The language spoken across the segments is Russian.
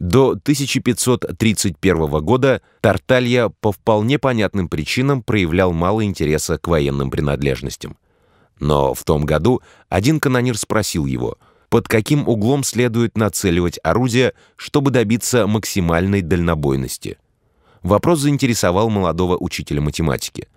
До 1531 года Тарталья по вполне понятным причинам проявлял мало интереса к военным принадлежностям. Но в том году один канонир спросил его, под каким углом следует нацеливать орудие, чтобы добиться максимальной дальнобойности. Вопрос заинтересовал молодого учителя математики.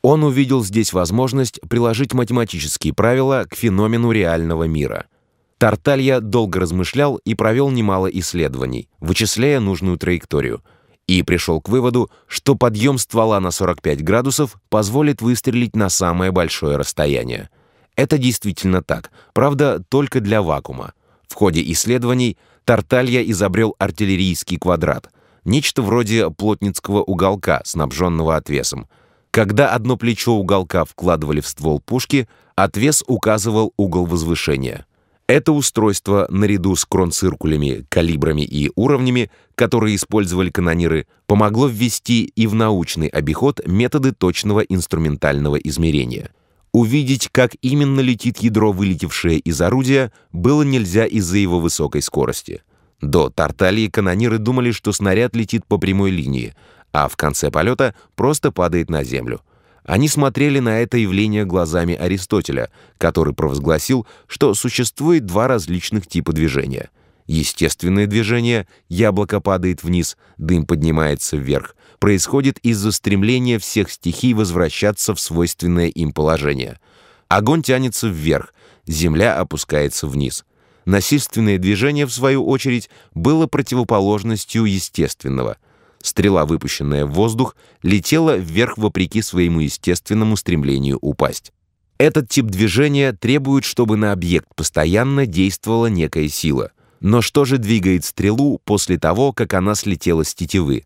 Он увидел здесь возможность приложить математические правила к феномену реального мира — Тарталья долго размышлял и провел немало исследований, вычисляя нужную траекторию, и пришел к выводу, что подъем ствола на 45 градусов позволит выстрелить на самое большое расстояние. Это действительно так, правда, только для вакуума. В ходе исследований Тарталья изобрел артиллерийский квадрат, нечто вроде плотницкого уголка, снабженного отвесом. Когда одно плечо уголка вкладывали в ствол пушки, отвес указывал угол возвышения — это устройство, наряду с кронциркулями, калибрами и уровнями, которые использовали канониры, помогло ввести и в научный обиход методы точного инструментального измерения. Увидеть, как именно летит ядро, вылетевшее из орудия, было нельзя из-за его высокой скорости. До Тарталии канониры думали, что снаряд летит по прямой линии, а в конце полета просто падает на землю. Они смотрели на это явление глазами Аристотеля, который провозгласил, что существует два различных типа движения. Естественное движение — яблоко падает вниз, дым поднимается вверх — происходит из-за стремления всех стихий возвращаться в свойственное им положение. Огонь тянется вверх, земля опускается вниз. Насильственное движение, в свою очередь, было противоположностью естественного — Стрела, выпущенная в воздух, летела вверх вопреки своему естественному стремлению упасть. Этот тип движения требует, чтобы на объект постоянно действовала некая сила. Но что же двигает стрелу после того, как она слетела с тетивы?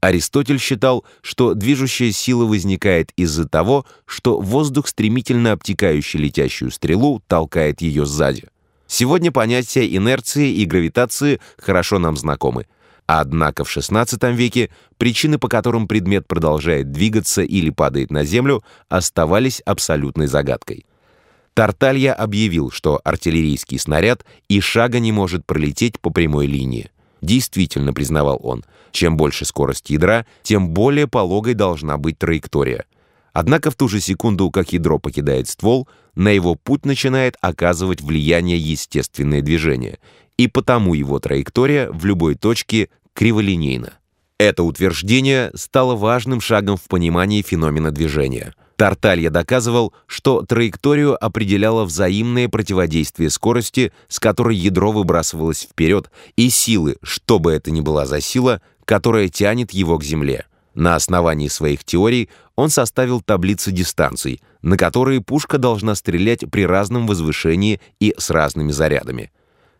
Аристотель считал, что движущая сила возникает из-за того, что воздух, стремительно обтекающий летящую стрелу, толкает ее сзади. Сегодня понятия инерции и гравитации хорошо нам знакомы. Однако в XVI веке причины, по которым предмет продолжает двигаться или падает на землю, оставались абсолютной загадкой. Тарталья объявил, что артиллерийский снаряд и шага не может пролететь по прямой линии. Действительно, признавал он, чем больше скорость ядра, тем более пологой должна быть траектория. Однако в ту же секунду, как ядро покидает ствол, на его путь начинает оказывать влияние естественное движение — и потому его траектория в любой точке криволинейна. Это утверждение стало важным шагом в понимании феномена движения. Тарталья доказывал, что траекторию определяло взаимное противодействие скорости, с которой ядро выбрасывалось вперед, и силы, что бы это ни была за сила, которая тянет его к Земле. На основании своих теорий он составил таблицы дистанций, на которые пушка должна стрелять при разном возвышении и с разными зарядами.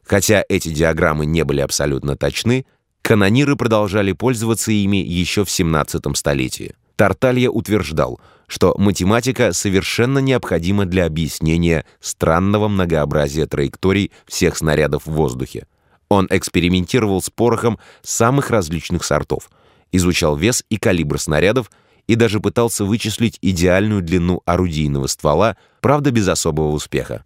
Хотя эти диаграммы не были абсолютно точны, канониры продолжали пользоваться ими еще в 17 столетии. Тарталья утверждал, что математика совершенно необходима для объяснения странного многообразия траекторий всех снарядов в воздухе. Он экспериментировал с порохом самых различных сортов, изучал вес и калибр снарядов и даже пытался вычислить идеальную длину орудийного ствола, правда без особого успеха.